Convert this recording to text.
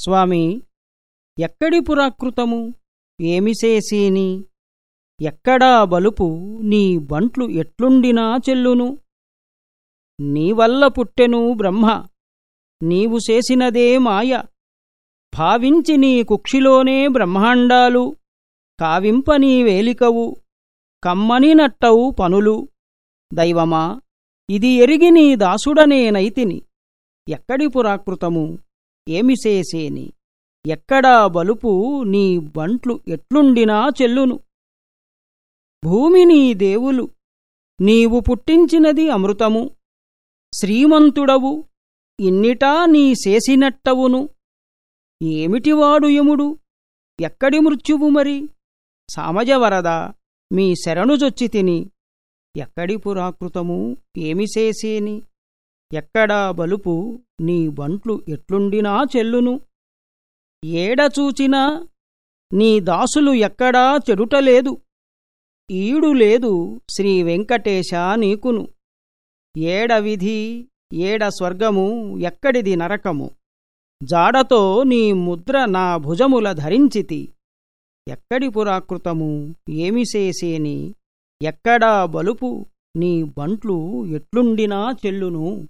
స్వామి ఎక్కడి పురాకృతము? ఏమి ఎక్కడా బలుపు నీ బంట్లు ఎట్లుండినా చెల్లును. నీవల్ల పుట్టెను బ్రహ్మ నీవు చేసినదే మాయ. భావించి నీ కుక్షిలోనే బ్రహ్మాండాలు కావింప నీ వేలికవు కమ్మని నట్టవు పనులు. దైవమా ఇది ఎరిగి నీ దాసుడనే నైతిని ఎక్కడి పురాకృతము? ఏమి చేసేని? ఎక్కడా బలుపు నీ బంట్లు ఎట్లుండినా చెల్లును. భూమి నీ దేవులు నీవు పుట్టించినది అమృతము. శ్రీమంతుడవు ఇన్నిటా నీ చేసినట్టవును. ఏమిటివాడు యముడు? ఎక్కడి మృత్యువు మరి? సామజవరద మీ శరణుజొచ్చి తిని ఎక్కడి పురాకృతము? ఏమి చేసేని? ఎక్కడా బలుపు నీ బంట్లు ఎట్లుండినా చెల్లును. ఏడచూచినా నీ దాసులు ఎక్కడా చెడుటలేదు. ఈడు లేదు శ్రీ వెంకటేశ నీకును. ఏడ విధి ఏడ స్వర్గము ఎక్కడిది నరకము? జాడతో నీ ముద్ర నా భుజముల ధరించితి. ఎక్కడి పురాకృతము ఏమి చేసేని? ఎక్కడా బలుపు నీ బంట్లు ఎట్లుండినా చెల్లును.